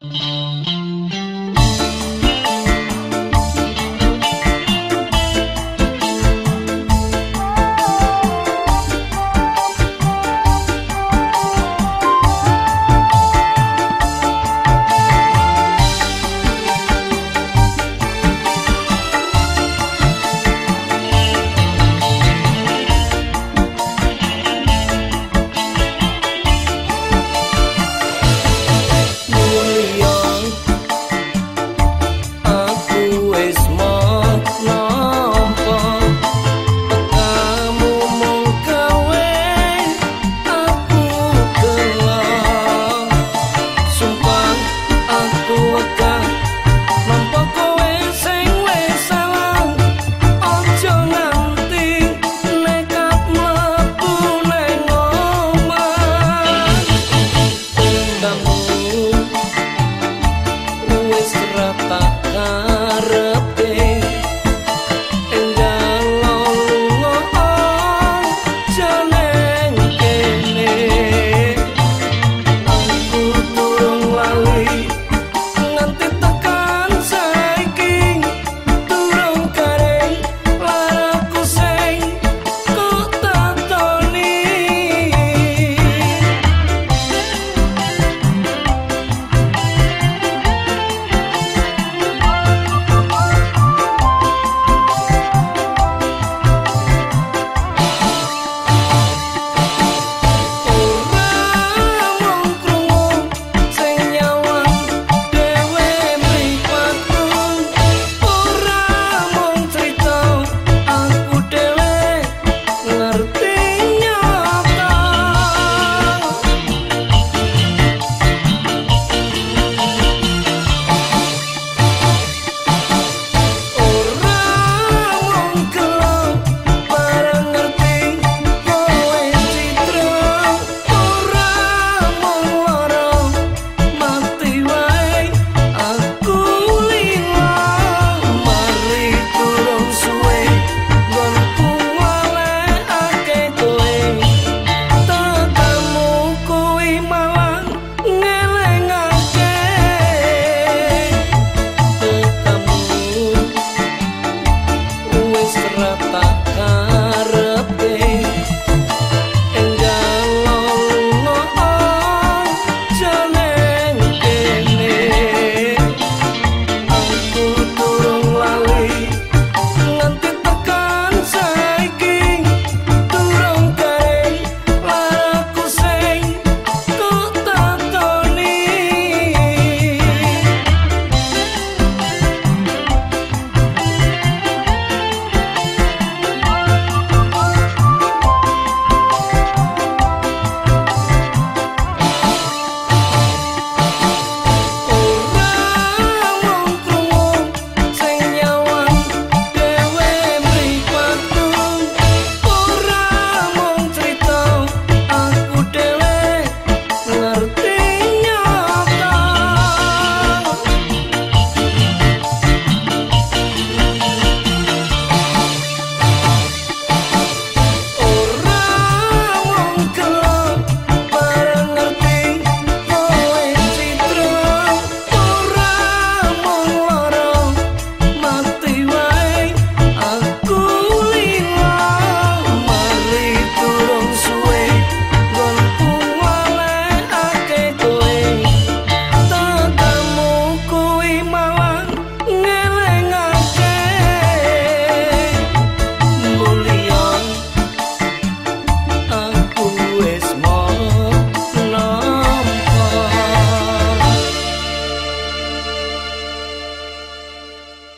Música